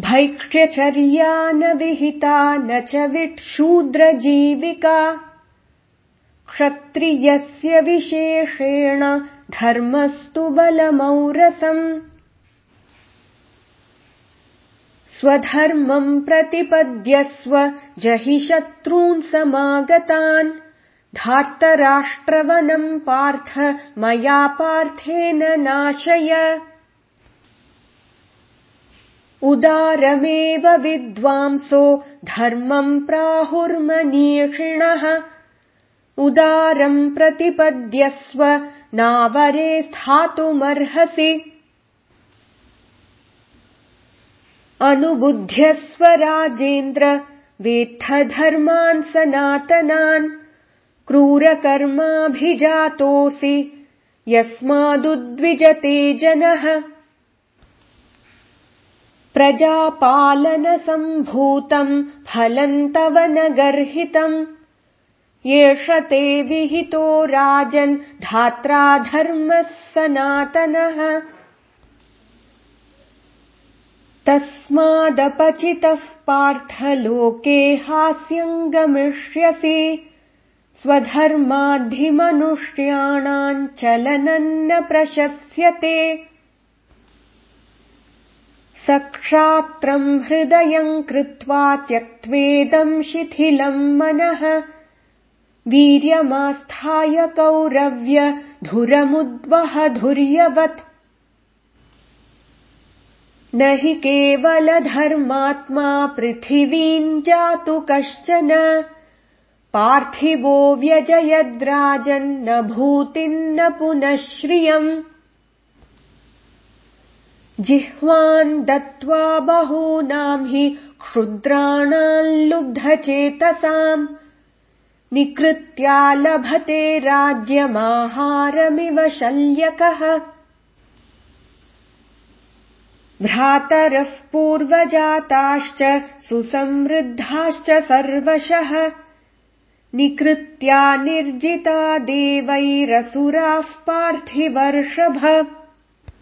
भैक्ष्यचर्या न विहिता न च विट्शूद्रजीविका क्षत्रियस्य विशेषेण धर्मस्तु बलमौरसम्। स्वधर्मम् प्रतिपद्यस्व जहि शत्रून् समागतान्। धार्तराष्ट्रवनम् पार्थ मया पार्थेन नाशय उदारमेव विद्वांसो धर्मम् प्राहुर्मनीषिणः। उदारम् प्रतिपद्यस्व नावरे स्थातुमर्हसि। अनुबुध्यस्व राजेन्द्र वेत्थ धर्मान् सनातनान् क्रूरकर्माभिजातोऽसि। यस्मादुद्विजते जनः प्रजापालनसम्भूतम् फलम् तव न गर्हितम् एष ते विहितो राजन् धात्रा धर्मः सनातनः तस्मादपचितः पार्थलोके हास्यम् गमिष्यसि। स्वधर्माद्धिमनुष्याणाम् चलनम् न प्रशस्यते सक्षात्रम् हृदयम् कृत्वा त्यक्त्वेदम् शिथिलम् मनः। वीर्यमास्थाय कौरव्य धुरमुद्वहधुर्यवत् न हि केवलधर्मात्मा पृथिवीम् जातु कश्चन। पार्थिवो व्यजयद्राजन्न भूतिन्न पुनः श्रियम् जिह्वान् दत्त्वा बहूनाम् हि क्षुद्राणाम् लुब्धचेतसाम्। निकृत्या लभते राज्यमाहारमिव शल्यकः। भ्रातरः पूर्वजाताश्च सुसमृद्धाश्च सर्वशः। निकृत्या निर्जिता देवैरसुराः पार्थिवर्षभ